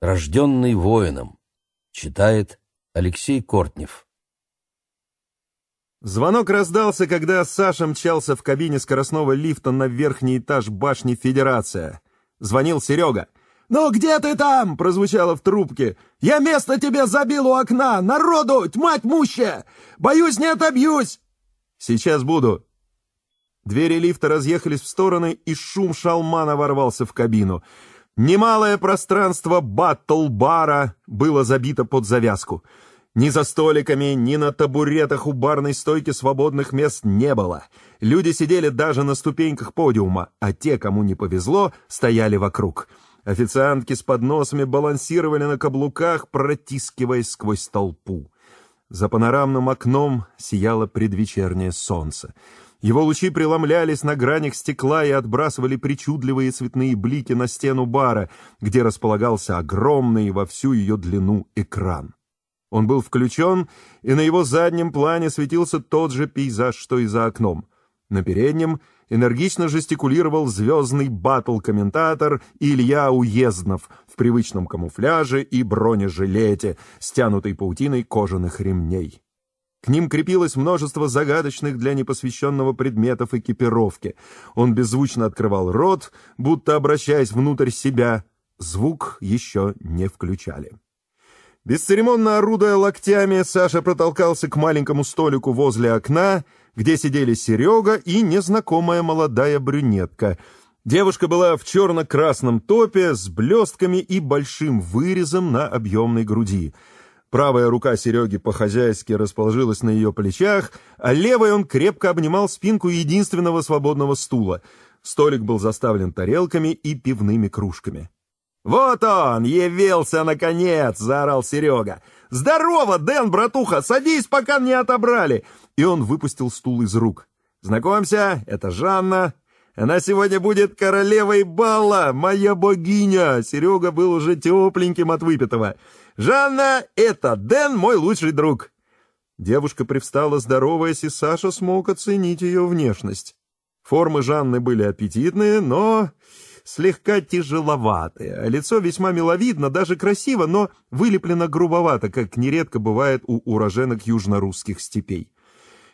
Рожденный воином. Читает Алексей Кортнев. Звонок раздался, когда Саша мчался в кабине скоростного лифта на верхний этаж башни Федерация. Звонил Серега. «Ну где ты там?» — прозвучало в трубке. «Я место тебе забил у окна! Народу, тьма тьмущая! Боюсь, не отобьюсь!» «Сейчас буду». Двери лифта разъехались в стороны, и шум шалмана ворвался в кабину. Немалое пространство батл-бара было забито под завязку. Ни за столиками, ни на табуретах у барной стойки свободных мест не было. Люди сидели даже на ступеньках подиума, а те, кому не повезло, стояли вокруг. Официантки с подносами балансировали на каблуках, протискиваясь сквозь толпу. За панорамным окном сияло предвечернее солнце. Его лучи преломлялись на гранях стекла и отбрасывали причудливые цветные блики на стену бара, где располагался огромный во всю ее длину экран. Он был включен, и на его заднем плане светился тот же пейзаж, что и за окном. На переднем энергично жестикулировал звездный батл-комментатор Илья Уезднов в привычном камуфляже и бронежилете, стянутой паутиной кожаных ремней. К ним крепилось множество загадочных для непосвященного предметов экипировки. Он беззвучно открывал рот, будто обращаясь внутрь себя. Звук еще не включали. Бесцеремонно орудуя локтями, Саша протолкался к маленькому столику возле окна, где сидели Серега и незнакомая молодая брюнетка. Девушка была в черно-красном топе с блестками и большим вырезом на объемной груди — Правая рука Сереги по-хозяйски расположилась на ее плечах, а левой он крепко обнимал спинку единственного свободного стула. Столик был заставлен тарелками и пивными кружками. «Вот он, явился наконец!» — заорал Серега. «Здорово, Дэн, братуха! Садись, пока не отобрали!» И он выпустил стул из рук. «Знакомься, это Жанна. Она сегодня будет королевой бала, моя богиня!» Серега был уже тепленьким от выпитого. «Жанна, это Дэн, мой лучший друг!» Девушка привстала, здороваясь, и Саша смог оценить ее внешность. Формы Жанны были аппетитные, но слегка тяжеловатые, а лицо весьма миловидно, даже красиво, но вылеплено грубовато, как нередко бывает у уроженок южно-русских степей.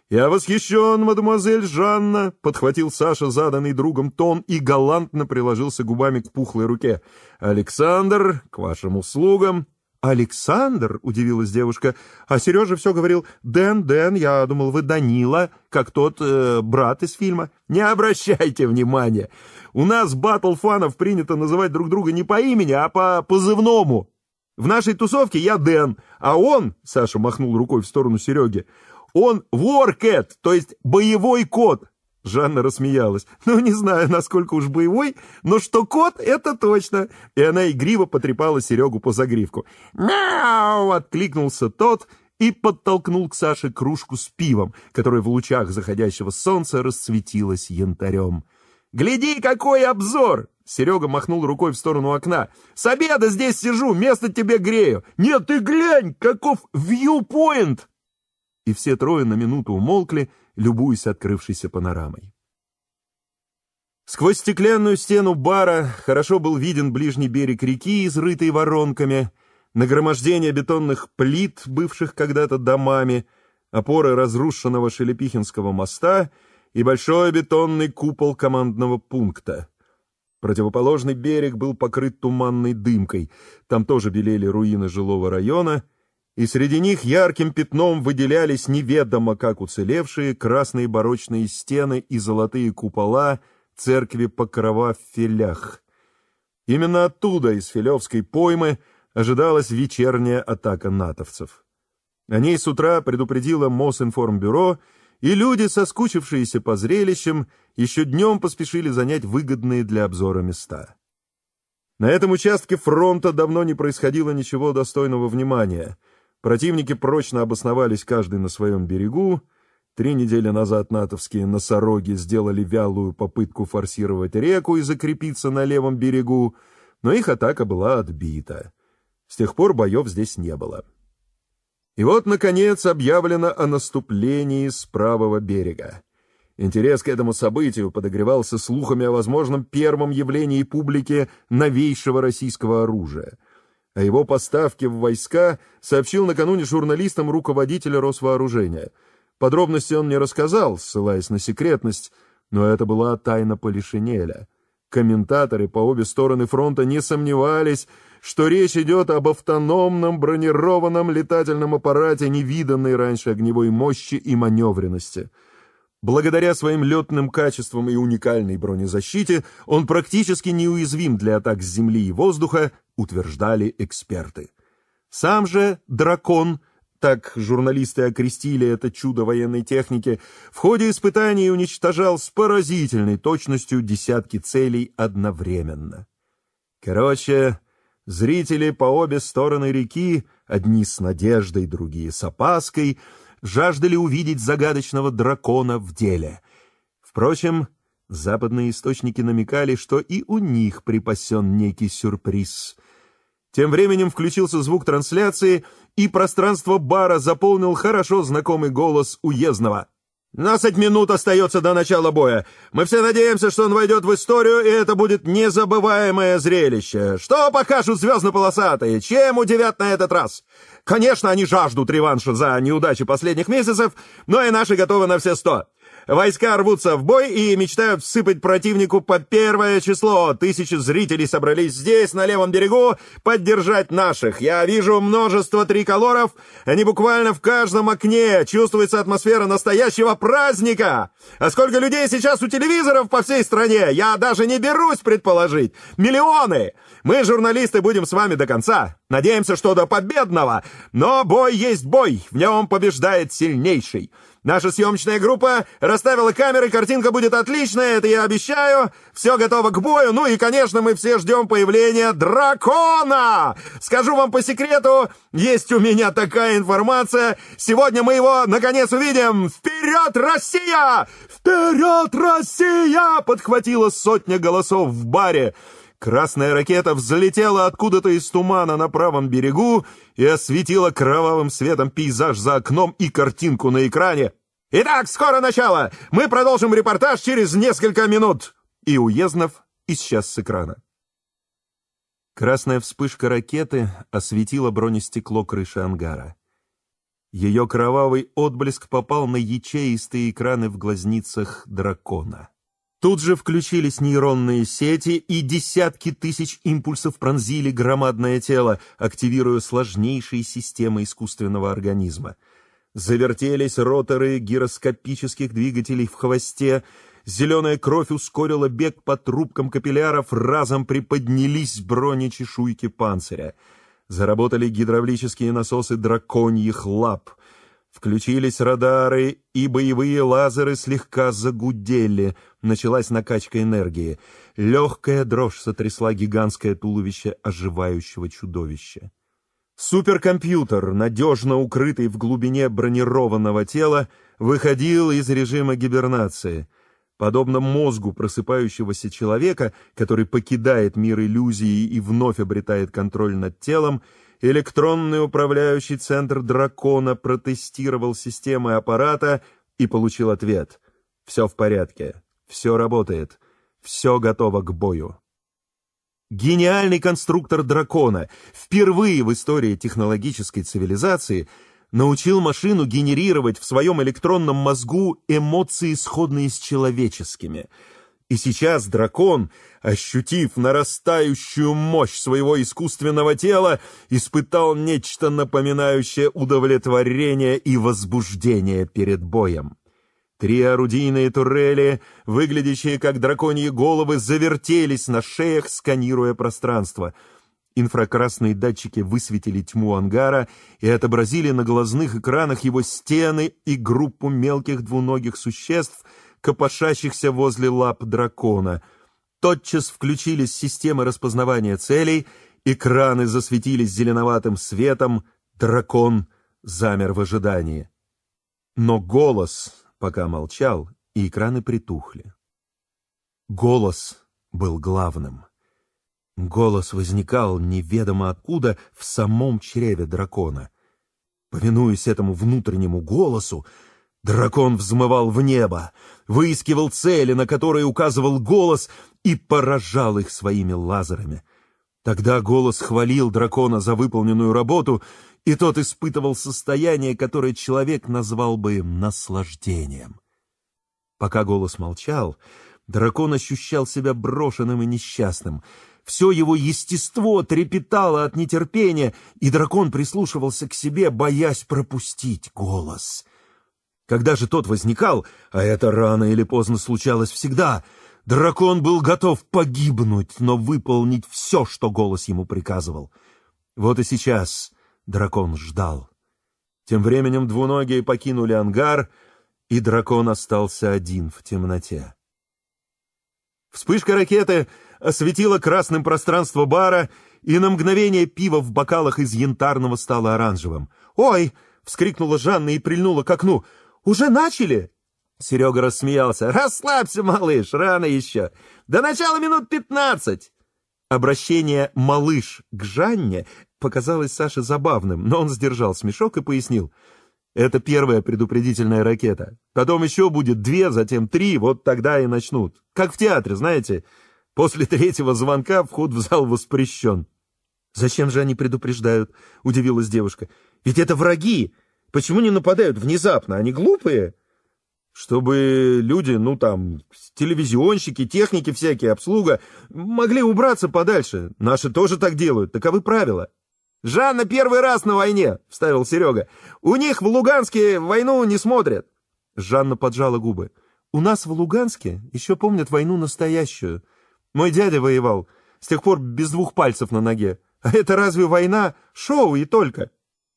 «Я восхищен, мадемуазель Жанна!» — подхватил Саша заданный другом тон и галантно приложился губами к пухлой руке. «Александр, к вашим услугам!» «Александр?» — удивилась девушка. А Сережа все говорил «Дэн, Дэн, я думал, вы Данила, как тот э, брат из фильма». «Не обращайте внимания. У нас батл фанов принято называть друг друга не по имени, а по позывному. В нашей тусовке я Дэн, а он, — Саша махнул рукой в сторону Сереги, — он Воркет, то есть боевой кот. Жанна рассмеялась. «Ну, не знаю, насколько уж боевой, но что кот, это точно!» И она игриво потрепала Серегу по загривку. «Мяу!» — откликнулся тот и подтолкнул к Саше кружку с пивом, которая в лучах заходящего солнца расцветилась янтарем. «Гляди, какой обзор!» Серега махнул рукой в сторону окна. «С обеда здесь сижу, место тебе грею! Нет, ты глянь, каков вьюпоинт!» И все трое на минуту умолкли, любуясь открывшейся панорамой. Сквозь стеклянную стену бара хорошо был виден ближний берег реки, изрытый воронками, нагромождение бетонных плит, бывших когда-то домами, опоры разрушенного Шелепихинского моста и большой бетонный купол командного пункта. Противоположный берег был покрыт туманной дымкой, там тоже белели руины жилого района — и среди них ярким пятном выделялись неведомо как уцелевшие красные барочные стены и золотые купола церкви Покрова в Филях. Именно оттуда, из Филевской поймы, ожидалась вечерняя атака натовцев. О ней с утра предупредило Мосинформбюро, и люди, соскучившиеся по зрелищам, еще днем поспешили занять выгодные для обзора места. На этом участке фронта давно не происходило ничего достойного внимания — Противники прочно обосновались каждый на своем берегу. Три недели назад натовские носороги сделали вялую попытку форсировать реку и закрепиться на левом берегу, но их атака была отбита. С тех пор боев здесь не было. И вот, наконец, объявлено о наступлении с правого берега. Интерес к этому событию подогревался слухами о возможном первом явлении публики новейшего российского оружия — О его поставке в войска сообщил накануне журналистам руководителя Росвооружения. Подробности он не рассказал, ссылаясь на секретность, но это была тайна Полишинеля. Комментаторы по обе стороны фронта не сомневались, что речь идет об автономном бронированном летательном аппарате невиданной раньше огневой мощи и маневренности. Благодаря своим летным качествам и уникальной бронезащите он практически неуязвим для атак с земли и воздуха, утверждали эксперты. Сам же «Дракон» так журналисты окрестили это чудо военной техники, в ходе испытаний уничтожал с поразительной точностью десятки целей одновременно. Короче, зрители по обе стороны реки, одни с надеждой, другие с опаской, жаждали увидеть загадочного дракона в деле. Впрочем, западные источники намекали, что и у них припасен некий сюрприз. Тем временем включился звук трансляции — и пространство бара заполнил хорошо знакомый голос уездного. «Двадцать минут остается до начала боя. Мы все надеемся, что он войдет в историю, и это будет незабываемое зрелище. Что покажут звездно-полосатые? Чем удивят на этот раз? Конечно, они жаждут реванша за неудачи последних месяцев, но и наши готовы на все сто. Войска рвутся в бой и мечтают всыпать противнику по первое число. Тысячи зрителей собрались здесь, на левом берегу, поддержать наших. Я вижу множество триколоров. Они буквально в каждом окне. Чувствуется атмосфера настоящего праздника. А сколько людей сейчас у телевизоров по всей стране? Я даже не берусь предположить. Миллионы! Мы, журналисты, будем с вами до конца. Надеемся, что до победного. Но бой есть бой. В нем побеждает сильнейший. Наша съемочная группа расставила камеры, картинка будет отличная, это я обещаю. Все готово к бою, ну и, конечно, мы все ждем появления дракона! Скажу вам по секрету, есть у меня такая информация. Сегодня мы его, наконец, увидим. Вперед, Россия! Вперед, Россия! Подхватила сотня голосов в баре. Красная ракета взлетела откуда-то из тумана на правом берегу и осветила кровавым светом пейзаж за окном и картинку на экране. «Итак, скоро начало! Мы продолжим репортаж через несколько минут!» И Уезднов исчез с экрана. Красная вспышка ракеты осветила бронестекло крыши ангара. Ее кровавый отблеск попал на ячеистые экраны в глазницах дракона. Тут же включились нейронные сети, и десятки тысяч импульсов пронзили громадное тело, активируя сложнейшие системы искусственного организма. Завертелись роторы гироскопических двигателей в хвосте, зеленая кровь ускорила бег по трубкам капилляров, разом приподнялись бронечешуйки панциря. Заработали гидравлические насосы драконьих лап — Включились радары, и боевые лазеры слегка загудели. Началась накачка энергии. Легкая дрожь сотрясла гигантское туловище оживающего чудовища. Суперкомпьютер, надежно укрытый в глубине бронированного тела, выходил из режима гибернации. Подобно мозгу просыпающегося человека, который покидает мир иллюзии и вновь обретает контроль над телом, электронный управляющий центр дракона протестировал системы аппарата и получил ответ. Все в порядке, все работает, все готово к бою. Гениальный конструктор дракона впервые в истории технологической цивилизации научил машину генерировать в своем электронном мозгу эмоции, сходные с человеческими — и сейчас дракон, ощутив нарастающую мощь своего искусственного тела, испытал нечто напоминающее удовлетворение и возбуждение перед боем. Три орудийные турели, выглядящие как драконьи головы, завертелись на шеях, сканируя пространство. Инфракрасные датчики высветили тьму ангара и отобразили на глазных экранах его стены и группу мелких двуногих существ — копошащихся возле лап дракона. Тотчас включились системы распознавания целей, экраны засветились зеленоватым светом, дракон замер в ожидании. Но голос пока молчал, и экраны притухли. Голос был главным. Голос возникал неведомо откуда в самом чреве дракона. Повинуясь этому внутреннему голосу, Дракон взмывал в небо, выискивал цели, на которые указывал голос, и поражал их своими лазерами. Тогда голос хвалил дракона за выполненную работу, и тот испытывал состояние, которое человек назвал бы наслаждением. Пока голос молчал, дракон ощущал себя брошенным и несчастным. Все его естество трепетало от нетерпения, и дракон прислушивался к себе, боясь пропустить голос. Когда же тот возникал, а это рано или поздно случалось всегда — Дракон был готов погибнуть, но выполнить все, что голос ему приказывал. Вот и сейчас дракон ждал. Тем временем двуногие покинули ангар, и дракон остался один в темноте. Вспышка ракеты осветила красным пространство бара, и на мгновение пиво в бокалах из янтарного стало оранжевым. «Ой!» — вскрикнула Жанна и прильнула к окну. «Уже начали?» Серега рассмеялся. «Расслабься, малыш, рано еще. До начала минут пятнадцать!» Обращение «малыш» к Жанне показалось Саше забавным, но он сдержал смешок и пояснил. «Это первая предупредительная ракета. Потом еще будет две, затем три, вот тогда и начнут. Как в театре, знаете, после третьего звонка вход в зал воспрещен». «Зачем же они предупреждают?» — удивилась девушка. «Ведь это враги. Почему не нападают внезапно? Они глупые?» чтобы люди, ну там, телевизионщики, техники всякие, обслуга, могли убраться подальше. Наши тоже так делают, таковы правила. «Жанна первый раз на войне», — вставил Серега. «У них в Луганске войну не смотрят». Жанна поджала губы. «У нас в Луганске еще помнят войну настоящую. Мой дядя воевал, с тех пор без двух пальцев на ноге. А это разве война? Шоу и только».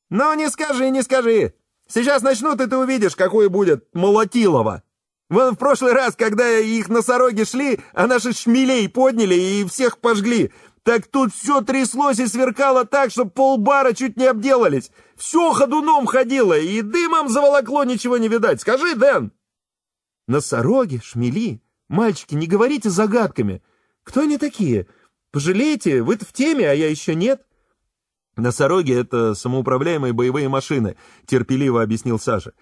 «Ну, не скажи, не скажи!» Сейчас начнут, и ты увидишь, какое будет молотилово. Вон в прошлый раз, когда их носороги шли, а наши шмелей подняли и всех пожгли, так тут все тряслось и сверкало так, что полбара чуть не обделались. Все ходуном ходило, и дымом заволокло, ничего не видать. Скажи, Дэн!» «Носороги, шмели, мальчики, не говорите загадками. Кто они такие? Пожалейте, вы-то в теме, а я еще нет». «Носороги — это самоуправляемые боевые машины», — терпеливо объяснил Саша.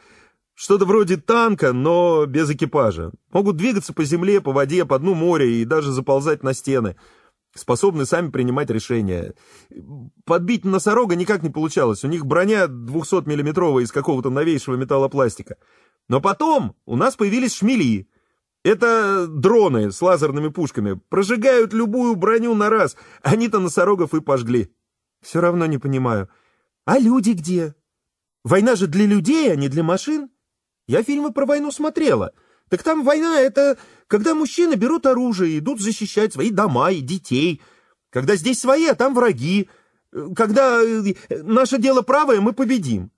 «Что-то вроде танка, но без экипажа. Могут двигаться по земле, по воде, по дну моря и даже заползать на стены. Способны сами принимать решения. Подбить носорога никак не получалось. У них броня 200-миллиметровая из какого-то новейшего металлопластика. Но потом у нас появились шмели. Это дроны с лазерными пушками. Прожигают любую броню на раз. Они-то носорогов и пожгли». Все равно не понимаю. А люди где? Война же для людей, а не для машин. Я фильмы про войну смотрела. Так там война — это когда мужчины берут оружие и идут защищать свои дома и детей. Когда здесь свои, а там враги. Когда э, наше дело правое, мы победим.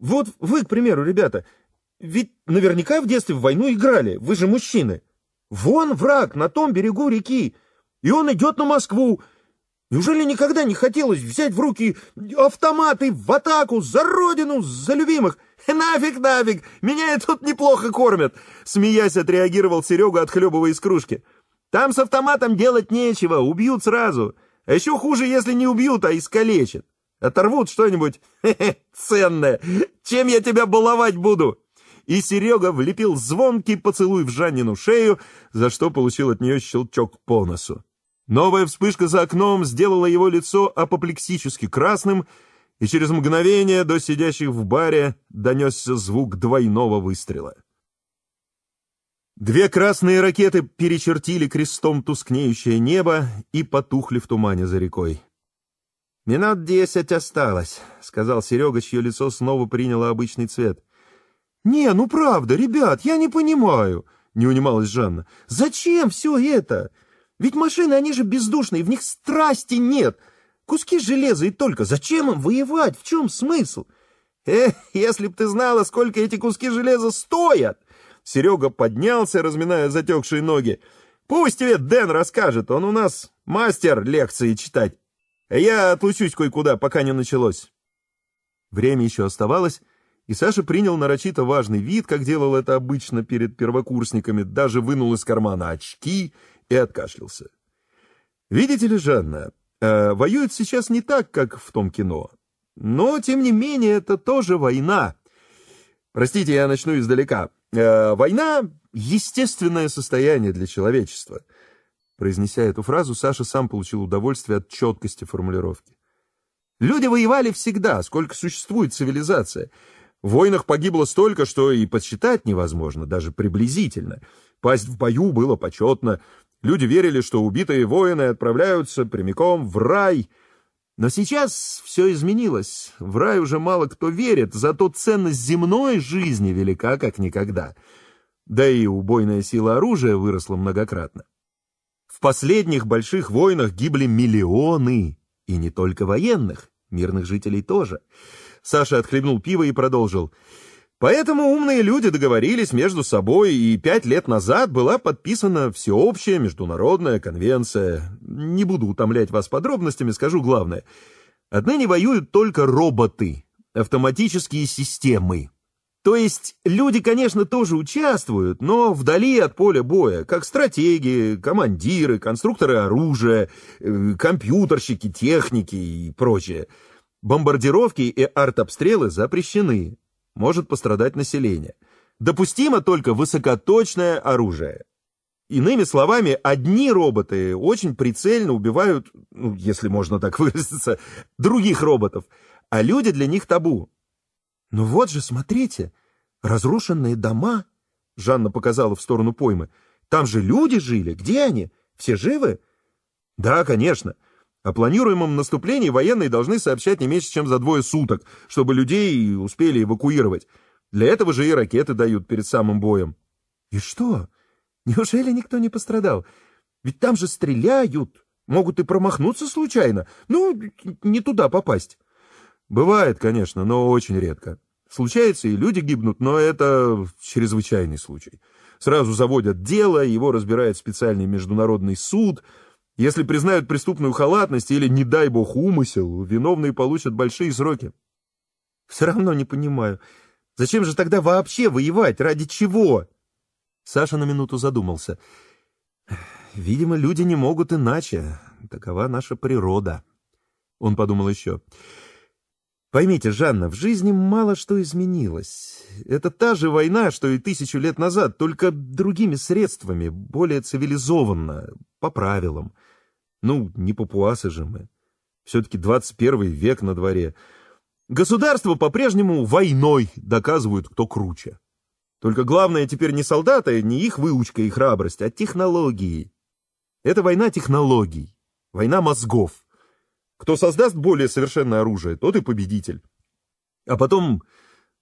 Вот вы, к примеру, ребята, ведь наверняка в детстве в войну играли, вы же мужчины. Вон враг на том берегу реки, и он идет на Москву, Неужели никогда не хотелось взять в руки автоматы в атаку за родину, за любимых? Нафиг, нафиг, меня и тут неплохо кормят, смеясь отреагировал Серега, отхлебывая из кружки. Там с автоматом делать нечего, убьют сразу. А еще хуже, если не убьют, а искалечат. Оторвут что-нибудь ценное. Чем я тебя баловать буду? И Серега влепил звонкий поцелуй в Жаннину шею, за что получил от нее щелчок по носу. Новая вспышка за окном сделала его лицо апоплексически красным, и через мгновение до сидящих в баре донесся звук двойного выстрела. Две красные ракеты перечертили крестом тускнеющее небо и потухли в тумане за рекой. «Минут десять осталось», — сказал Серега, чье лицо снова приняло обычный цвет. «Не, ну правда, ребят, я не понимаю», — не унималась Жанна. «Зачем все это? Ведь машины, они же бездушные, в них страсти нет. Куски железа и только. Зачем им воевать? В чем смысл? Эх, если б ты знала, сколько эти куски железа стоят! Серега поднялся, разминая затекшие ноги. Пусть тебе Дэн расскажет, он у нас мастер лекции читать. Я отлучусь кое-куда, пока не началось. Время еще оставалось, и Саша принял нарочито важный вид, как делал это обычно перед первокурсниками, даже вынул из кармана очки и откашлялся. «Видите ли, Жанна, э, воюют сейчас не так, как в том кино. Но, тем не менее, это тоже война. Простите, я начну издалека. Э, война — естественное состояние для человечества. Произнеся эту фразу, Саша сам получил удовольствие от четкости формулировки. Люди воевали всегда, сколько существует цивилизация. В войнах погибло столько, что и подсчитать невозможно, даже приблизительно. Пасть в бою было почетно. Люди верили, что убитые воины отправляются прямиком в рай. Но сейчас все изменилось. В рай уже мало кто верит, зато ценность земной жизни велика как никогда. Да и убойная сила оружия выросла многократно. В последних больших войнах гибли миллионы, и не только военных, мирных жителей тоже. Саша отхлебнул пиво и продолжил. Поэтому умные люди договорились между собой, и пять лет назад была подписана всеобщая международная конвенция. Не буду утомлять вас подробностями, скажу главное. Отныне воюют только роботы, автоматические системы. То есть люди, конечно, тоже участвуют, но вдали от поля боя, как стратеги, командиры, конструкторы оружия, э, компьютерщики, техники и прочее. Бомбардировки и артобстрелы запрещены. Может пострадать население. Допустимо только высокоточное оружие. Иными словами, одни роботы очень прицельно убивают, ну, если можно так выразиться, других роботов, а люди для них табу. «Ну вот же, смотрите, разрушенные дома!» Жанна показала в сторону поймы. «Там же люди жили. Где они? Все живы?» «Да, конечно. О планируемом наступлении военные должны сообщать не меньше, чем за двое суток, чтобы людей успели эвакуировать. Для этого же и ракеты дают перед самым боем». «И что? Неужели никто не пострадал? Ведь там же стреляют. Могут и промахнуться случайно. Ну, не туда попасть». Бывает, конечно, но очень редко. Случается, и люди гибнут, но это чрезвычайный случай. Сразу заводят дело, его разбирает специальный международный суд. Если признают преступную халатность или, не дай бог, умысел, виновные получат большие сроки. Все равно не понимаю, зачем же тогда вообще воевать? Ради чего? Саша на минуту задумался. Видимо, люди не могут иначе. Такова наша природа. Он подумал еще. Поймите, Жанна, в жизни мало что изменилось. Это та же война, что и тысячу лет назад, только другими средствами, более цивилизованно, по правилам. Ну, не папуасы же мы. Все-таки 21 век на дворе. Государство по-прежнему войной доказывают, кто круче. Только главное теперь не солдаты, не их выучка и храбрость, а технологии. Это война технологий, война мозгов. Кто создаст более совершенное оружие, тот и победитель. А потом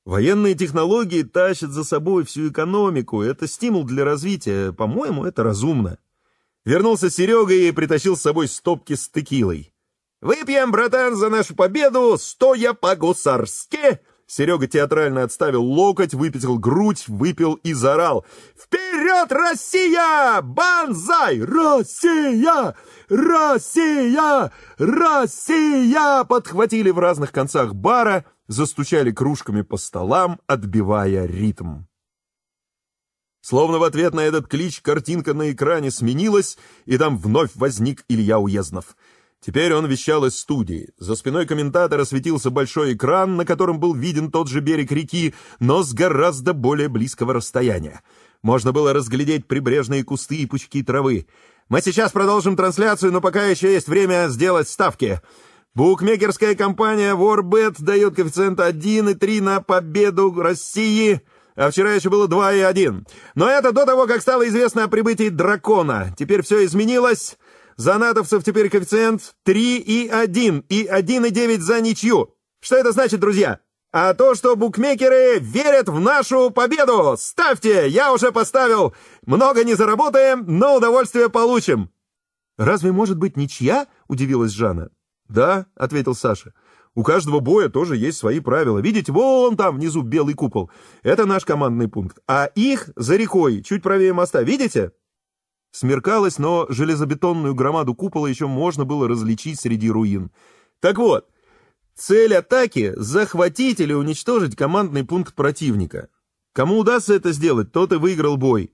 военные технологии тащат за собой всю экономику. Это стимул для развития. По-моему, это разумно. Вернулся Серега и притащил с собой стопки с текилой. «Выпьем, братан, за нашу победу, стоя по-гусарски!» Серега театрально отставил локоть, выпятил грудь, выпил и заорал. «Вперед, Россия! Банзай! Россия! Россия! Россия!» Подхватили в разных концах бара, застучали кружками по столам, отбивая ритм. Словно в ответ на этот клич картинка на экране сменилась, и там вновь возник Илья Уезднов — Теперь он вещал из студии. За спиной комментатора светился большой экран, на котором был виден тот же берег реки, но с гораздо более близкого расстояния. Можно было разглядеть прибрежные кусты и пучки травы. Мы сейчас продолжим трансляцию, но пока еще есть время сделать ставки. Букмекерская компания Warbet дает коэффициент 1,3 на победу России, а вчера еще было 2,1. Но это до того, как стало известно о прибытии дракона. Теперь все изменилось. За натовцев теперь коэффициент 3 и 1, и 1,9 за ничью. Что это значит, друзья? А то, что букмекеры верят в нашу победу. Ставьте, я уже поставил. Много не заработаем, но удовольствие получим. Разве может быть ничья? Удивилась Жанна. Да, ответил Саша. У каждого боя тоже есть свои правила. Видите, вон там внизу белый купол. Это наш командный пункт. А их за рекой, чуть правее моста. Видите? Смеркалось, но железобетонную громаду купола еще можно было различить среди руин. Так вот, цель атаки — захватить или уничтожить командный пункт противника. Кому удастся это сделать, тот и выиграл бой.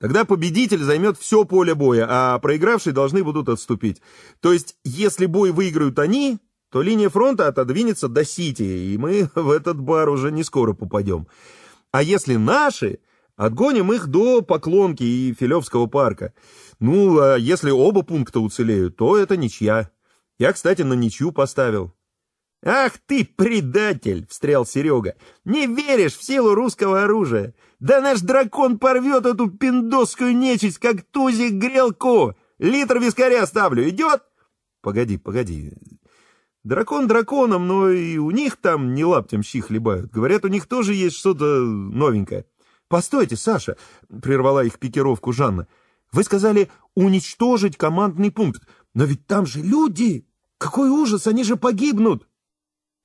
Тогда победитель займет все поле боя, а проигравшие должны будут отступить. То есть, если бой выиграют они, то линия фронта отодвинется до Сити, и мы в этот бар уже не скоро попадем. А если наши, Отгоним их до Поклонки и Филевского парка. Ну, а если оба пункта уцелеют, то это ничья. Я, кстати, на ничью поставил. «Ах ты, предатель!» — встрял Серега. «Не веришь в силу русского оружия? Да наш дракон порвет эту пиндосскую нечисть, как тузик грелку! Литр вискаря ставлю, идет?» «Погоди, погоди. Дракон драконом, но и у них там не лаптем щи хлебают. Говорят, у них тоже есть что-то новенькое». «Постойте, Саша!» — прервала их пикировку Жанна. «Вы сказали уничтожить командный пункт, но ведь там же люди! Какой ужас, они же погибнут!»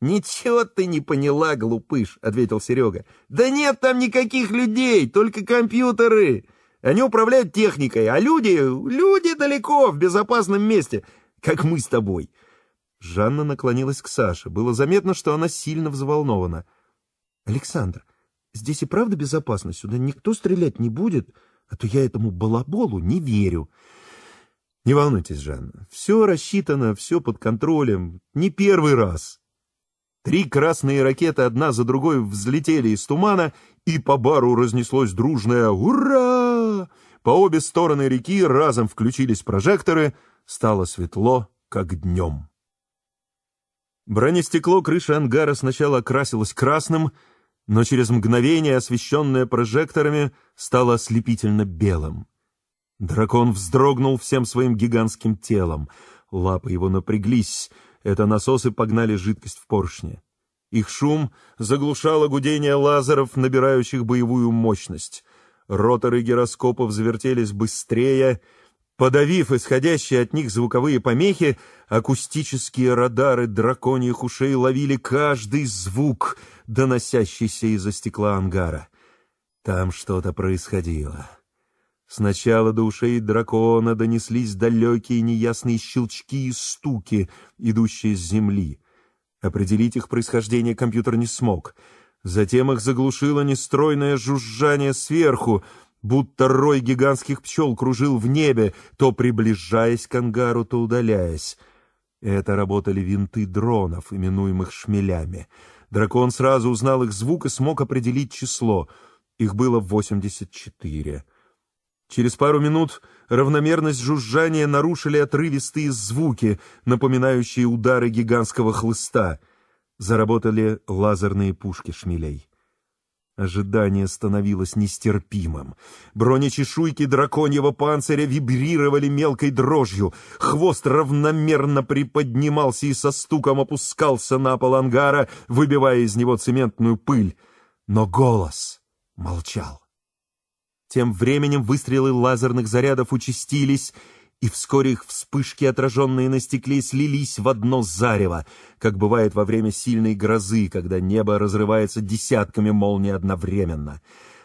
«Ничего ты не поняла, глупыш», — ответил Серега. «Да нет там никаких людей, только компьютеры. Они управляют техникой, а люди, люди далеко, в безопасном месте, как мы с тобой». Жанна наклонилась к Саше. Было заметно, что она сильно взволнована. «Александр, здесь и правда безопасно? Сюда никто стрелять не будет? А то я этому балаболу не верю». «Не волнуйтесь, Жанна. Все рассчитано, все под контролем. Не первый раз». Три красные ракеты одна за другой взлетели из тумана, и по бару разнеслось дружное «Ура!». По обе стороны реки разом включились прожекторы, стало светло, как днем. Бронестекло крыши ангара сначала окрасилось красным, но через мгновение, освещенное прожекторами, стало ослепительно белым. Дракон вздрогнул всем своим гигантским телом. Лапы его напряглись — это насосы погнали жидкость в поршне. Их шум заглушало гудение лазеров, набирающих боевую мощность. Роторы гироскопов завертелись быстрее. Подавив исходящие от них звуковые помехи, акустические радары драконьих ушей ловили каждый звук, доносящийся из-за стекла ангара. Там что-то происходило. Сначала до ушей дракона донеслись далекие неясные щелчки и стуки, идущие с земли. Определить их происхождение компьютер не смог. Затем их заглушило нестройное жужжание сверху, будто рой гигантских пчел кружил в небе, то приближаясь к ангару, то удаляясь. Это работали винты дронов, именуемых шмелями. Дракон сразу узнал их звук и смог определить число. Их было восемьдесят четыре. Через пару минут равномерность жужжания нарушили отрывистые звуки, напоминающие удары гигантского хлыста. Заработали лазерные пушки шмелей. Ожидание становилось нестерпимым. Бронечешуйки драконьего панциря вибрировали мелкой дрожью. Хвост равномерно приподнимался и со стуком опускался на пол ангара, выбивая из него цементную пыль. Но голос молчал. Тем временем выстрелы лазерных зарядов участились, и вскоре их вспышки, отраженные на стекле, слились в одно зарево, как бывает во время сильной грозы, когда небо разрывается десятками молний одновременно.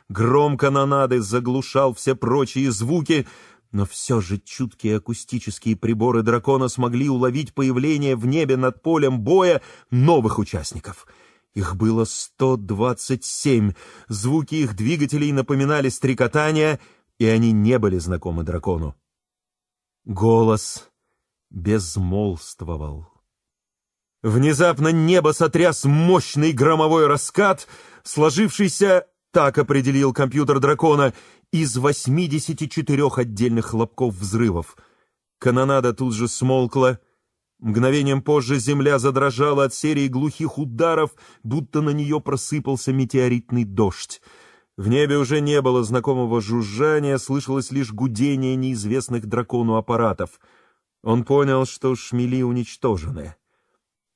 Гром канонады заглушал все прочие звуки, но все же чуткие акустические приборы дракона смогли уловить появление в небе над полем боя новых участников — их было 127. Звуки их двигателей напоминали стрекотание, и они не были знакомы дракону. Голос безмолвствовал. Внезапно небо сотряс мощный громовой раскат, сложившийся, так определил компьютер дракона, из 84 отдельных хлопков взрывов. Канонада тут же смолкла, Мгновением позже земля задрожала от серии глухих ударов, будто на нее просыпался метеоритный дождь. В небе уже не было знакомого жужжания, слышалось лишь гудение неизвестных дракону аппаратов. Он понял, что шмели уничтожены.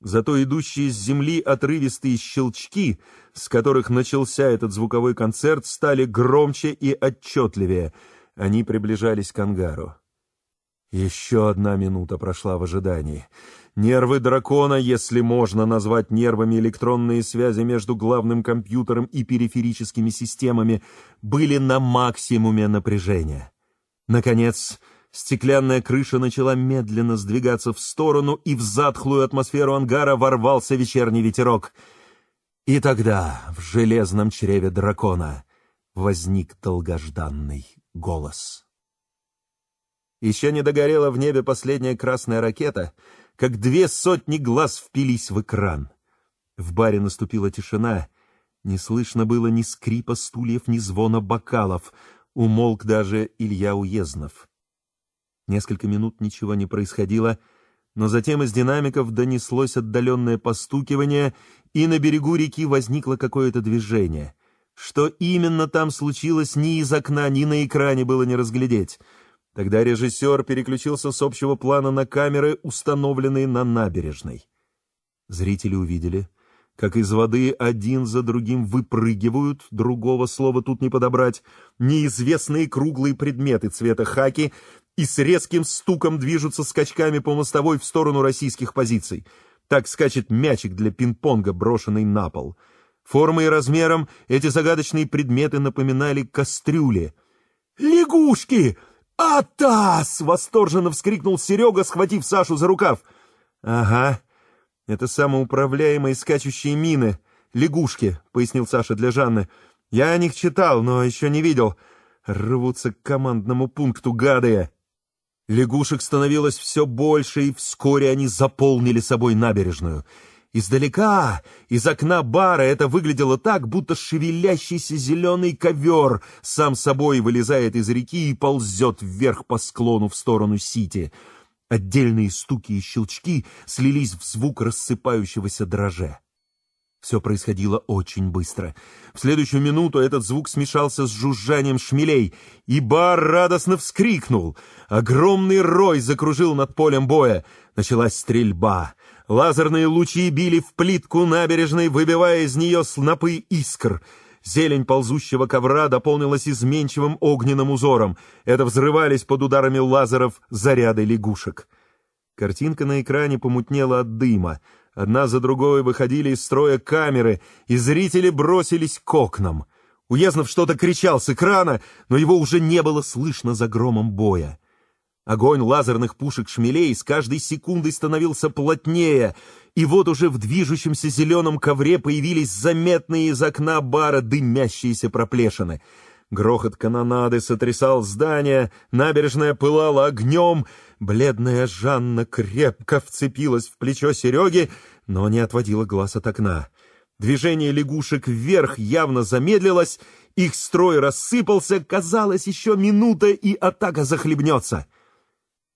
Зато идущие с земли отрывистые щелчки, с которых начался этот звуковой концерт, стали громче и отчетливее. Они приближались к ангару. Еще одна минута прошла в ожидании. Нервы дракона, если можно назвать нервами электронные связи между главным компьютером и периферическими системами, были на максимуме напряжения. Наконец, стеклянная крыша начала медленно сдвигаться в сторону, и в затхлую атмосферу ангара ворвался вечерний ветерок. И тогда в железном чреве дракона возник долгожданный голос. Еще не догорела в небе последняя красная ракета, как две сотни глаз впились в экран. В баре наступила тишина. Не слышно было ни скрипа стульев, ни звона бокалов. Умолк даже Илья Уезднов. Несколько минут ничего не происходило, но затем из динамиков донеслось отдаленное постукивание, и на берегу реки возникло какое-то движение. Что именно там случилось, ни из окна, ни на экране было не разглядеть. Тогда режиссер переключился с общего плана на камеры, установленные на набережной. Зрители увидели, как из воды один за другим выпрыгивают, другого слова тут не подобрать, неизвестные круглые предметы цвета хаки и с резким стуком движутся скачками по мостовой в сторону российских позиций. Так скачет мячик для пинг-понга, брошенный на пол. Формой и размером эти загадочные предметы напоминали кастрюли. «Лягушки! Атас!» — восторженно вскрикнул Серега, схватив Сашу за рукав. «Ага, это самоуправляемые скачущие мины, лягушки», — пояснил Саша для Жанны. «Я о них читал, но еще не видел. Рвутся к командному пункту, гады!» Лягушек становилось все больше, и вскоре они заполнили собой набережную. Издалека, из окна бара, это выглядело так, будто шевелящийся зеленый ковер сам собой вылезает из реки и ползет вверх по склону в сторону Сити. Отдельные стуки и щелчки слились в звук рассыпающегося дрожжа. Все происходило очень быстро. В следующую минуту этот звук смешался с жужжанием шмелей, и бар радостно вскрикнул. Огромный рой закружил над полем боя. Началась стрельба. Лазерные лучи били в плитку набережной, выбивая из нее снопы искр. Зелень ползущего ковра дополнилась изменчивым огненным узором. Это взрывались под ударами лазеров заряды лягушек. Картинка на экране помутнела от дыма. Одна за другой выходили из строя камеры, и зрители бросились к окнам. Уезднов что-то кричал с экрана, но его уже не было слышно за громом боя. Огонь лазерных пушек шмелей с каждой секундой становился плотнее, и вот уже в движущемся зеленом ковре появились заметные из окна бара дымящиеся проплешины — Грохот канонады сотрясал здание, набережная пылала огнем. Бледная Жанна крепко вцепилась в плечо Сереги, но не отводила глаз от окна. Движение лягушек вверх явно замедлилось, их строй рассыпался, казалось, еще минута, и атака захлебнется.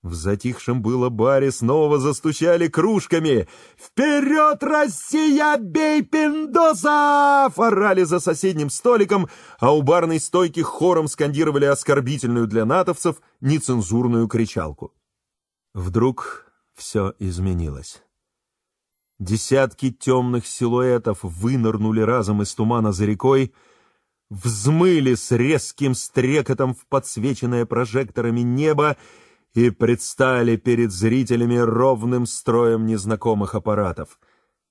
В затихшем было баре снова застучали кружками. «Вперед, Россия, бей пиндосов!» орали за соседним столиком, а у барной стойки хором скандировали оскорбительную для натовцев нецензурную кричалку. Вдруг все изменилось. Десятки темных силуэтов вынырнули разом из тумана за рекой, взмыли с резким стрекотом в подсвеченное прожекторами небо и предстали перед зрителями ровным строем незнакомых аппаратов.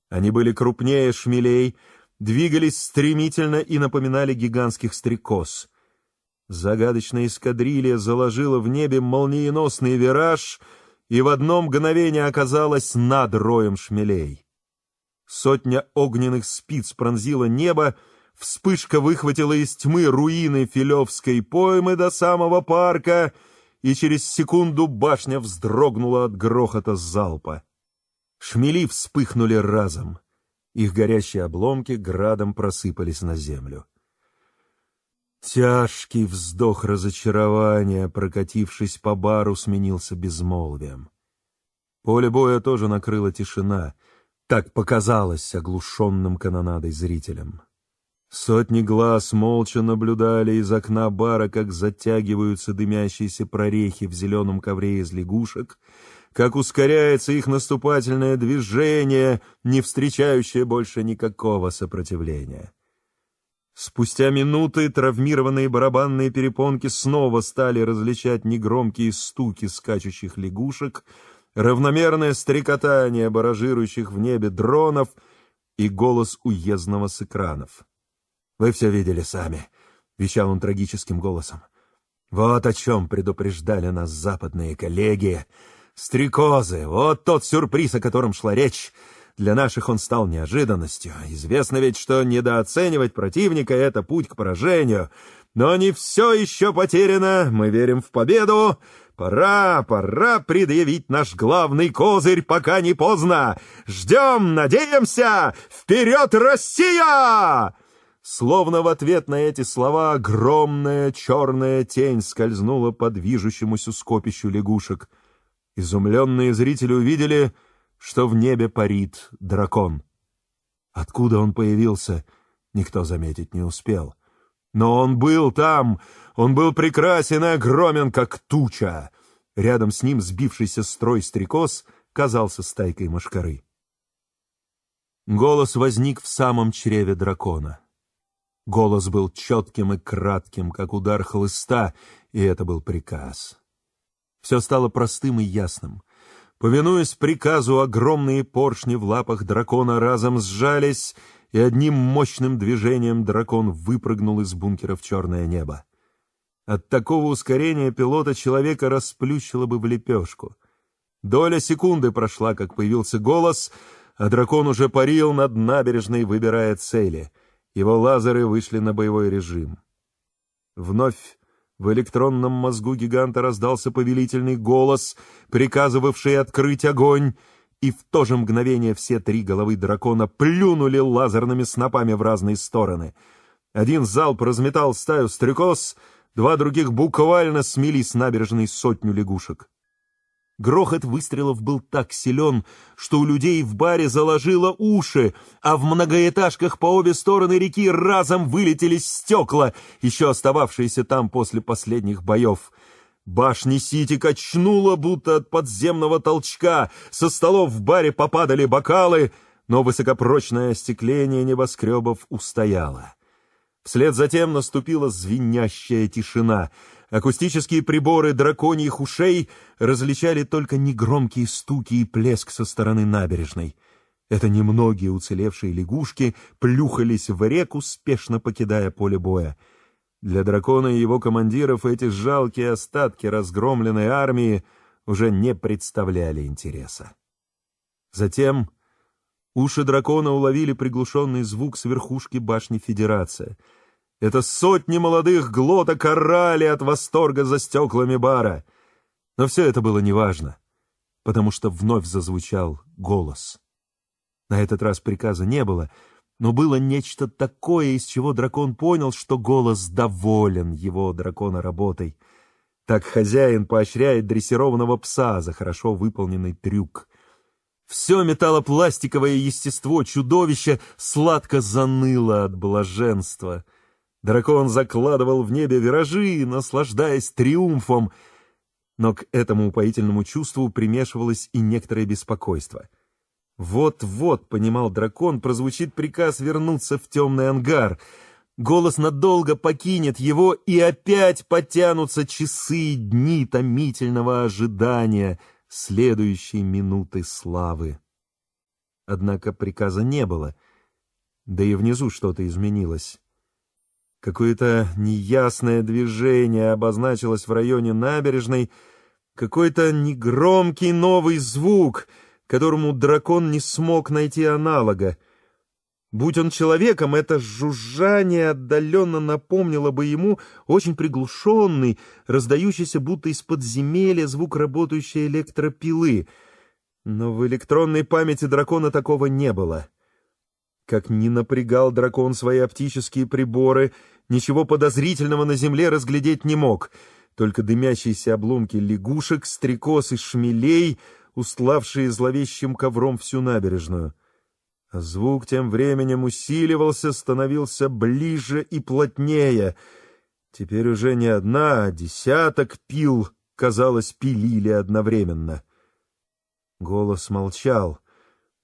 Они были крупнее шмелей, двигались стремительно и напоминали гигантских стрекоз. Загадочная эскадрилья заложила в небе молниеносный вираж и в одно мгновение оказалась над роем шмелей. Сотня огненных спиц пронзила небо, вспышка выхватила из тьмы руины Филевской поймы до самого парка — и через секунду башня вздрогнула от грохота залпа. Шмели вспыхнули разом. Их горящие обломки градом просыпались на землю. Тяжкий вздох разочарования, прокатившись по бару, сменился безмолвием. Поле боя тоже накрыла тишина, так показалось оглушенным канонадой зрителям. Сотни глаз молча наблюдали из окна бара, как затягиваются дымящиеся прорехи в зеленом ковре из лягушек, как ускоряется их наступательное движение, не встречающее больше никакого сопротивления. Спустя минуты травмированные барабанные перепонки снова стали различать негромкие стуки скачущих лягушек, равномерное стрекотание баражирующих в небе дронов и голос уездного с экранов. Вы все видели сами, — вещал он трагическим голосом. Вот о чем предупреждали нас западные коллеги. Стрекозы, вот тот сюрприз, о котором шла речь. Для наших он стал неожиданностью. Известно ведь, что недооценивать противника — это путь к поражению. Но не все еще потеряно, мы верим в победу. Пора, пора предъявить наш главный козырь, пока не поздно. Ждем, надеемся! Вперед, Россия! Словно в ответ на эти слова огромная черная тень скользнула по движущемуся скопищу лягушек. Изумленные зрители увидели, что в небе парит дракон. Откуда он появился, никто заметить не успел. Но он был там, он был прекрасен и огромен, как туча. Рядом с ним сбившийся строй стрекоз казался стайкой мошкары. Голос возник в самом чреве дракона. Голос был четким и кратким, как удар хлыста, и это был приказ. Все стало простым и ясным. Повинуясь приказу, огромные поршни в лапах дракона разом сжались, и одним мощным движением дракон выпрыгнул из бункера в черное небо. От такого ускорения пилота человека расплющило бы в лепешку. Доля секунды прошла, как появился голос, а дракон уже парил над набережной, выбирая цели. Его лазеры вышли на боевой режим. Вновь в электронном мозгу гиганта раздался повелительный голос, приказывавший открыть огонь, и в то же мгновение все три головы дракона плюнули лазерными снопами в разные стороны. Один залп разметал стаю стрекоз, два других буквально смели с набережной сотню лягушек. Грохот выстрелов был так силен, что у людей в баре заложило уши, а в многоэтажках по обе стороны реки разом вылетели стекла, еще остававшиеся там после последних боев. Башни Сити качнуло, будто от подземного толчка, со столов в баре попадали бокалы, но высокопрочное остекление небоскребов устояло. Вслед затем наступила звенящая тишина — Акустические приборы драконьих ушей различали только негромкие стуки и плеск со стороны набережной. Это немногие уцелевшие лягушки плюхались в реку, спешно покидая поле боя. Для дракона и его командиров эти жалкие остатки разгромленной армии уже не представляли интереса. Затем уши дракона уловили приглушенный звук с верхушки башни Федерация — это сотни молодых глоток орали от восторга за стеклами бара. Но все это было неважно, потому что вновь зазвучал голос. На этот раз приказа не было, но было нечто такое, из чего дракон понял, что голос доволен его дракона работой. Так хозяин поощряет дрессированного пса за хорошо выполненный трюк. Все металлопластиковое естество чудовища сладко заныло от блаженства — Дракон закладывал в небе виражи, наслаждаясь триумфом, но к этому упоительному чувству примешивалось и некоторое беспокойство. Вот-вот, понимал дракон, прозвучит приказ вернуться в темный ангар. Голос надолго покинет его, и опять потянутся часы и дни томительного ожидания следующей минуты славы. Однако приказа не было, да и внизу что-то изменилось. Какое-то неясное движение обозначилось в районе набережной, какой-то негромкий новый звук, которому дракон не смог найти аналога. Будь он человеком, это жужжание отдаленно напомнило бы ему очень приглушенный, раздающийся будто из подземелья звук работающей электропилы. Но в электронной памяти дракона такого не было. Как ни напрягал дракон свои оптические приборы, ничего подозрительного на земле разглядеть не мог, только дымящиеся обломки лягушек, стрекоз и шмелей, устлавшие зловещим ковром всю набережную. А звук тем временем усиливался, становился ближе и плотнее. Теперь уже не одна, а десяток пил, казалось, пилили одновременно. Голос молчал —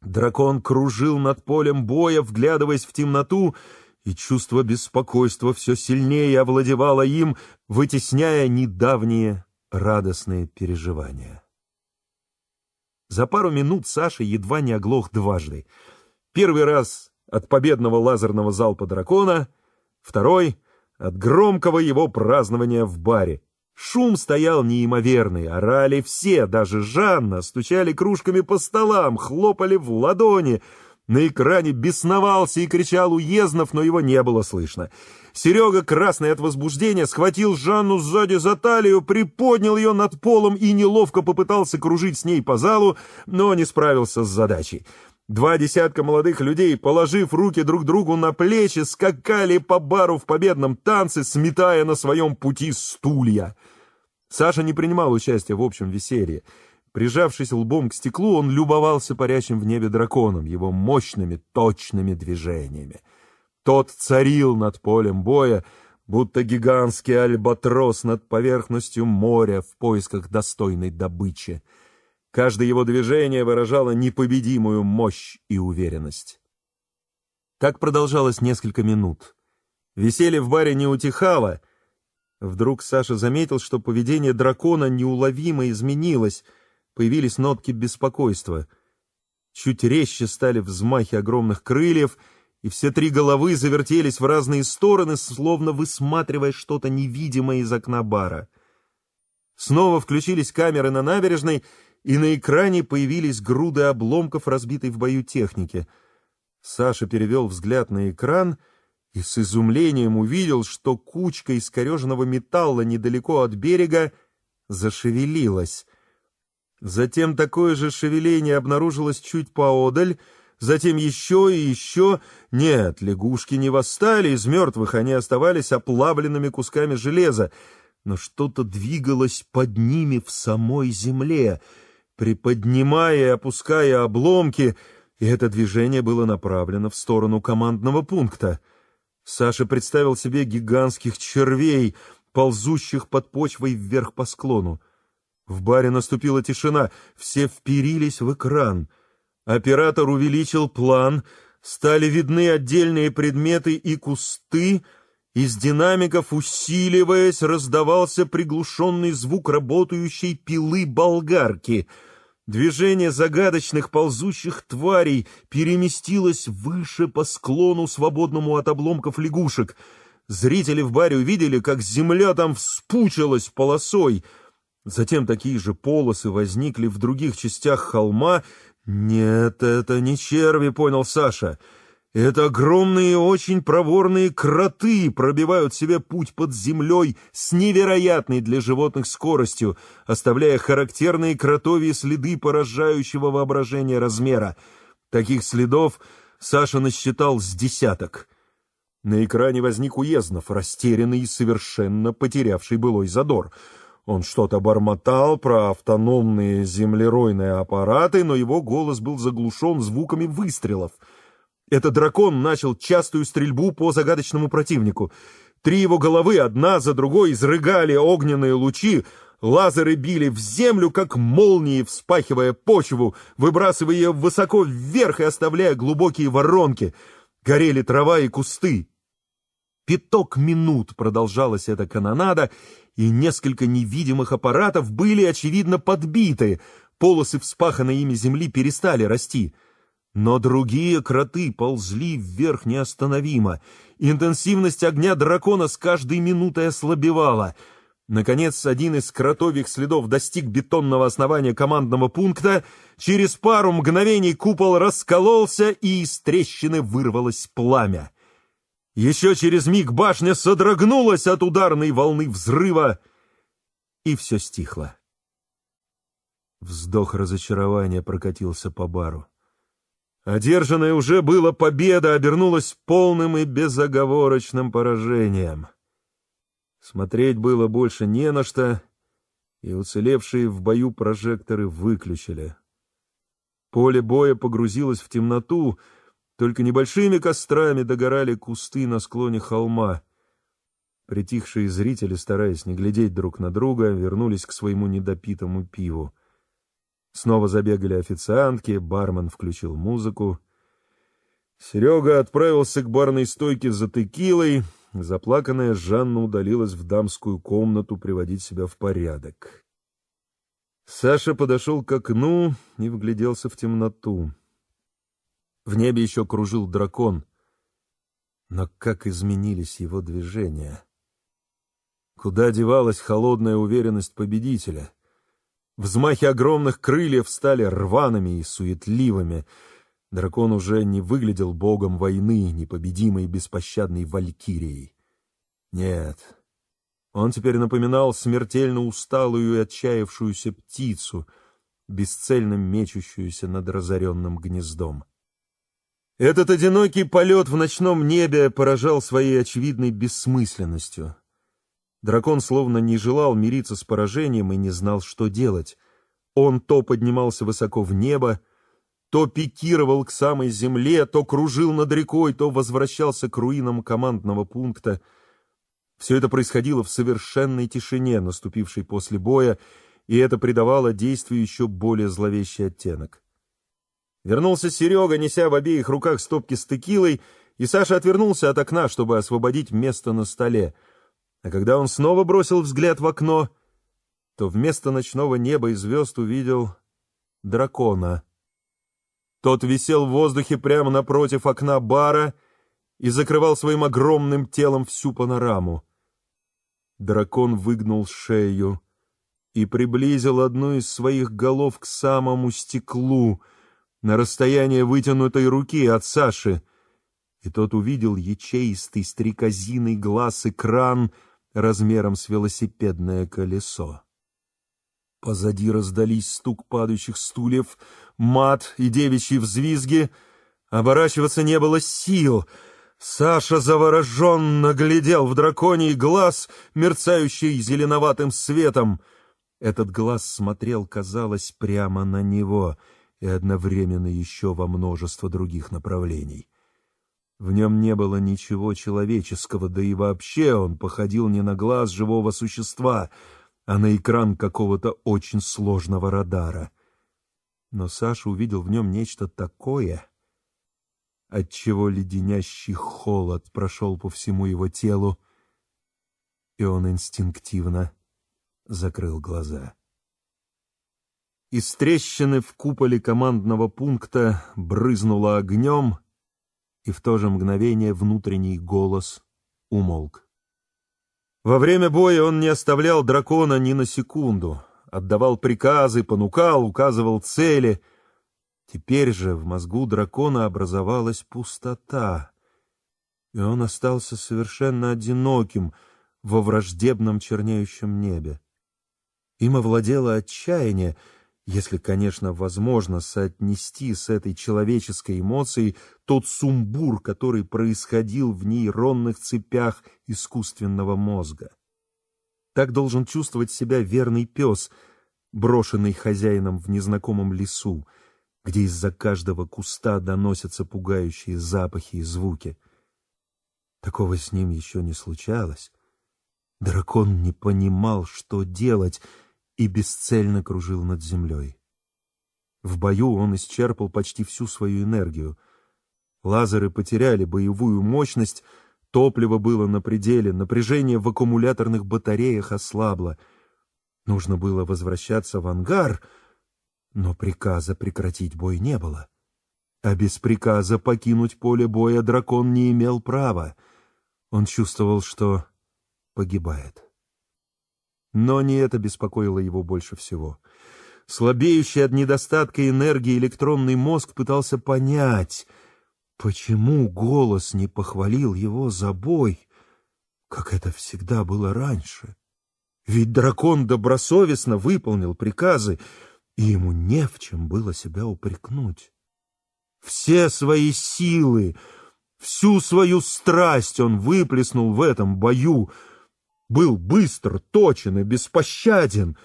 Дракон кружил над полем боя, вглядываясь в темноту, и чувство беспокойства все сильнее овладевало им, вытесняя недавние радостные переживания. За пару минут Саша едва не оглох дважды. Первый раз от победного лазерного залпа дракона, второй — от громкого его празднования в баре. Шум стоял неимоверный, орали все, даже Жанна, стучали кружками по столам, хлопали в ладони. На экране бесновался и кричал Уезднов, но его не было слышно. Серега, красный от возбуждения, схватил Жанну сзади за талию, приподнял ее над полом и неловко попытался кружить с ней по залу, но не справился с задачей. Два десятка молодых людей, положив руки друг другу на плечи, скакали по бару в победном танце, сметая на своем пути стулья. Саша не принимал участия в общем веселье. Прижавшись лбом к стеклу, он любовался парящим в небе драконом, его мощными, точными движениями. Тот царил над полем боя, будто гигантский альбатрос над поверхностью моря в поисках достойной добычи. Каждое его движение выражало непобедимую мощь и уверенность. Так продолжалось несколько минут. Веселье в баре не утихало. Вдруг Саша заметил, что поведение дракона неуловимо изменилось, появились нотки беспокойства. Чуть резче стали взмахи огромных крыльев, и все три головы завертелись в разные стороны, словно высматривая что-то невидимое из окна бара. Снова включились камеры на набережной, и на экране появились груды обломков разбитой в бою техники. Саша перевел взгляд на экран и с изумлением увидел, что кучка искореженного металла недалеко от берега зашевелилась. Затем такое же шевеление обнаружилось чуть поодаль, затем еще и еще. Нет, лягушки не восстали из мертвых, они оставались оплавленными кусками железа, но что-то двигалось под ними в самой земле — приподнимая и опуская обломки, и это движение было направлено в сторону командного пункта. Саша представил себе гигантских червей, ползущих под почвой вверх по склону. В баре наступила тишина, все вперились в экран. Оператор увеличил план, стали видны отдельные предметы и кусты, из динамиков, усиливаясь, раздавался приглушенный звук работающей пилы болгарки. Движение загадочных ползущих тварей переместилось выше по склону, свободному от обломков лягушек. Зрители в баре увидели, как земля там вспучилась полосой. Затем такие же полосы возникли в других частях холма. «Нет, это не черви», — понял Саша. Это огромные, очень проворные кроты пробивают себе путь под землей с невероятной для животных скоростью, оставляя характерные кротовьи следы поражающего воображения размера. Таких следов Саша насчитал с десяток. На экране возник Уезднов, растерянный и совершенно потерявший былой задор. Он что-то бормотал про автономные землеройные аппараты, но его голос был заглушен звуками выстрелов — этот дракон начал частую стрельбу по загадочному противнику. Три его головы одна за другой изрыгали огненные лучи, лазеры били в землю, как молнии, вспахивая почву, выбрасывая ее высоко вверх и оставляя глубокие воронки. Горели трава и кусты. Пяток минут продолжалась эта канонада, и несколько невидимых аппаратов были, очевидно, подбиты. Полосы вспаханной ими земли перестали расти. Но другие кроты ползли вверх неостановимо. Интенсивность огня дракона с каждой минутой ослабевала. Наконец, один из кротовьих следов достиг бетонного основания командного пункта. Через пару мгновений купол раскололся, и из трещины вырвалось пламя. Еще через миг башня содрогнулась от ударной волны взрыва, и все стихло. Вздох разочарования прокатился по бару. Одержанная уже была победа обернулась полным и безоговорочным поражением. Смотреть было больше не на что, и уцелевшие в бою прожекторы выключили. Поле боя погрузилось в темноту, только небольшими кострами догорали кусты на склоне холма. Притихшие зрители, стараясь не глядеть друг на друга, вернулись к своему недопитому пиву. Снова забегали официантки, бармен включил музыку. Серега отправился к барной стойке за текилой. Заплаканная Жанна удалилась в дамскую комнату приводить себя в порядок. Саша подошел к окну и вгляделся в темноту. В небе еще кружил дракон. Но как изменились его движения! Куда девалась холодная уверенность победителя? Взмахи огромных крыльев стали рваными и суетливыми. Дракон уже не выглядел богом войны, непобедимой беспощадной валькирией. Нет, он теперь напоминал смертельно усталую и отчаявшуюся птицу, бесцельно мечущуюся над разоренным гнездом. Этот одинокий полет в ночном небе поражал своей очевидной бессмысленностью. Дракон словно не желал мириться с поражением и не знал, что делать. Он то поднимался высоко в небо, то пикировал к самой земле, то кружил над рекой, то возвращался к руинам командного пункта. Все это происходило в совершенной тишине, наступившей после боя, и это придавало действию еще более зловещий оттенок. Вернулся Серега, неся в обеих руках стопки с текилой, и Саша отвернулся от окна, чтобы освободить место на столе. А когда он снова бросил взгляд в окно, то вместо ночного неба и звезд увидел дракона — тот висел в воздухе прямо напротив окна бара и закрывал своим огромным телом всю панораму. Дракон выгнул шею и приблизил одну из своих голов к самому стеклу, на расстояние вытянутой руки от Саши, и тот увидел ячеистый стрекозиный глаз экран размером с велосипедное колесо. Позади раздались стук падающих стульев, мат и девичьи взвизги. Оборачиваться не было сил. Саша завороженно глядел в драконий глаз, мерцающий зеленоватым светом. Этот глаз смотрел, казалось, прямо на него и одновременно еще во множество других направлений. В нем не было ничего человеческого, да и вообще он походил не на глаз живого существа — а на экран какого-то очень сложного радара. Но Саша увидел в нем нечто такое, отчего леденящий холод прошел по всему его телу, и он инстинктивно закрыл глаза. Из трещины в куполе командного пункта брызнуло огнем, и в то же мгновение внутренний голос умолк. Во время боя он не оставлял дракона ни на секунду, отдавал приказы, понукал, указывал цели. Теперь же в мозгу дракона образовалась пустота, и он остался совершенно одиноким во враждебном чернеющем небе. Им овладело отчаяние, если, конечно, возможно соотнести с этой человеческой эмоцией тот сумбур, который происходил в нейронных цепях искусственного мозга. Так должен чувствовать себя верный пес, брошенный хозяином в незнакомом лесу, где из-за каждого куста доносятся пугающие запахи и звуки. Такого с ним еще не случалось. Дракон не понимал, что делать — и бесцельно кружил над землей. В бою он исчерпал почти всю свою энергию. Лазеры потеряли боевую мощность, топливо было на пределе, напряжение в аккумуляторных батареях ослабло. Нужно было возвращаться в ангар, но приказа прекратить бой не было. А без приказа покинуть поле боя дракон не имел права. Он чувствовал, что погибает. Но не это беспокоило его больше всего. Слабеющий от недостатка энергии электронный мозг пытался понять, почему голос не похвалил его за бой, как это всегда было раньше. Ведь дракон добросовестно выполнил приказы, и ему не в чем было себя упрекнуть. Все свои силы, всю свою страсть он выплеснул в этом бою — был быстр, точен и беспощаден.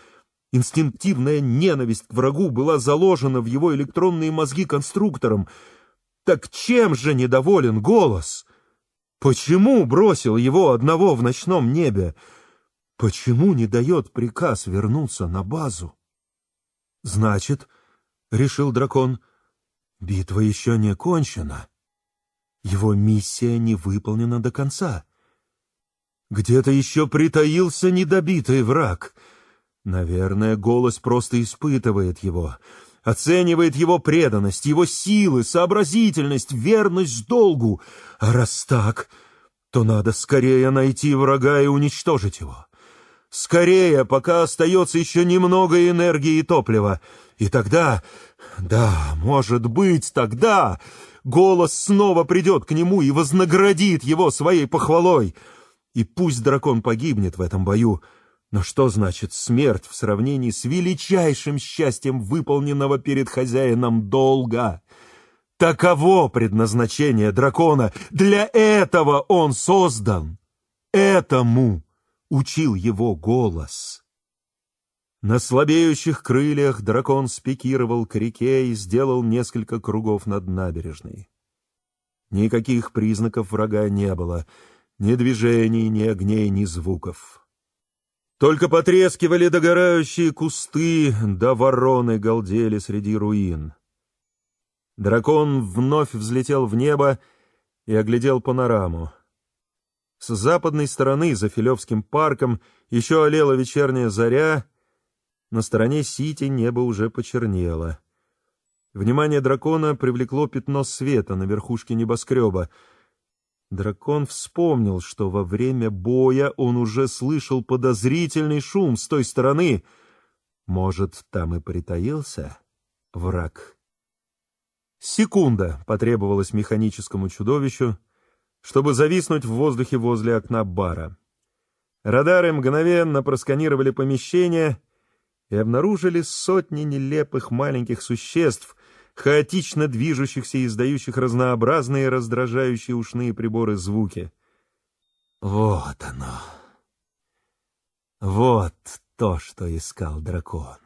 Инстинктивная ненависть к врагу была заложена в его электронные мозги конструктором. Так чем же недоволен голос? Почему бросил его одного в ночном небе? Почему не дает приказ вернуться на базу? Значит, — решил дракон, — битва еще не кончена. Его миссия не выполнена до конца. Где-то еще притаился недобитый враг. Наверное, голос просто испытывает его, оценивает его преданность, его силы, сообразительность, верность долгу. А раз так, то надо скорее найти врага и уничтожить его. Скорее, пока остается еще немного энергии и топлива. И тогда, да, может быть, тогда голос снова придет к нему и вознаградит его своей похвалой — и пусть дракон погибнет в этом бою, но что значит смерть в сравнении с величайшим счастьем выполненного перед хозяином долга? Таково предназначение дракона. Для этого он создан. Этому учил его голос. На слабеющих крыльях дракон спикировал к реке и сделал несколько кругов над набережной. Никаких признаков врага не было, ни движений, ни огней, ни звуков. Только потрескивали догорающие кусты, да вороны галдели среди руин. Дракон вновь взлетел в небо и оглядел панораму. С западной стороны, за Филевским парком, еще олела вечерняя заря, на стороне Сити небо уже почернело. Внимание дракона привлекло пятно света на верхушке небоскреба. Дракон вспомнил, что во время боя он уже слышал подозрительный шум с той стороны. Может, там и притаился враг? Секунда потребовалась механическому чудовищу, чтобы зависнуть в воздухе возле окна бара. Радары мгновенно просканировали помещение и обнаружили сотни нелепых маленьких существ, хаотично движущихся и издающих разнообразные раздражающие ушные приборы звуки. Вот оно. Вот то, что искал дракон.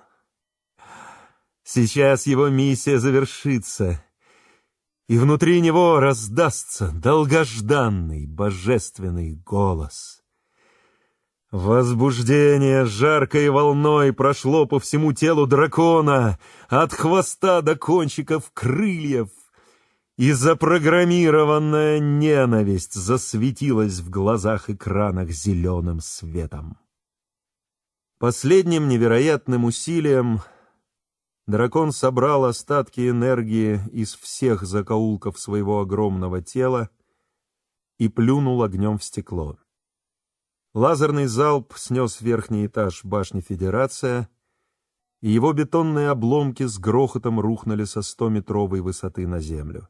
Сейчас его миссия завершится, и внутри него раздастся долгожданный божественный голос. Возбуждение жаркой волной прошло по всему телу дракона, от хвоста до кончиков крыльев, и запрограммированная ненависть засветилась в глазах экранах зеленым светом. Последним невероятным усилием дракон собрал остатки энергии из всех закоулков своего огромного тела и плюнул огнем в стекло. Лазерный залп снес верхний этаж башни Федерация, и его бетонные обломки с грохотом рухнули со стометровой высоты на землю.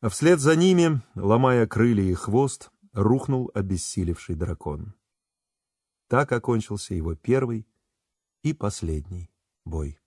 А вслед за ними, ломая крылья и хвост, рухнул обессилевший дракон. Так окончился его первый и последний бой.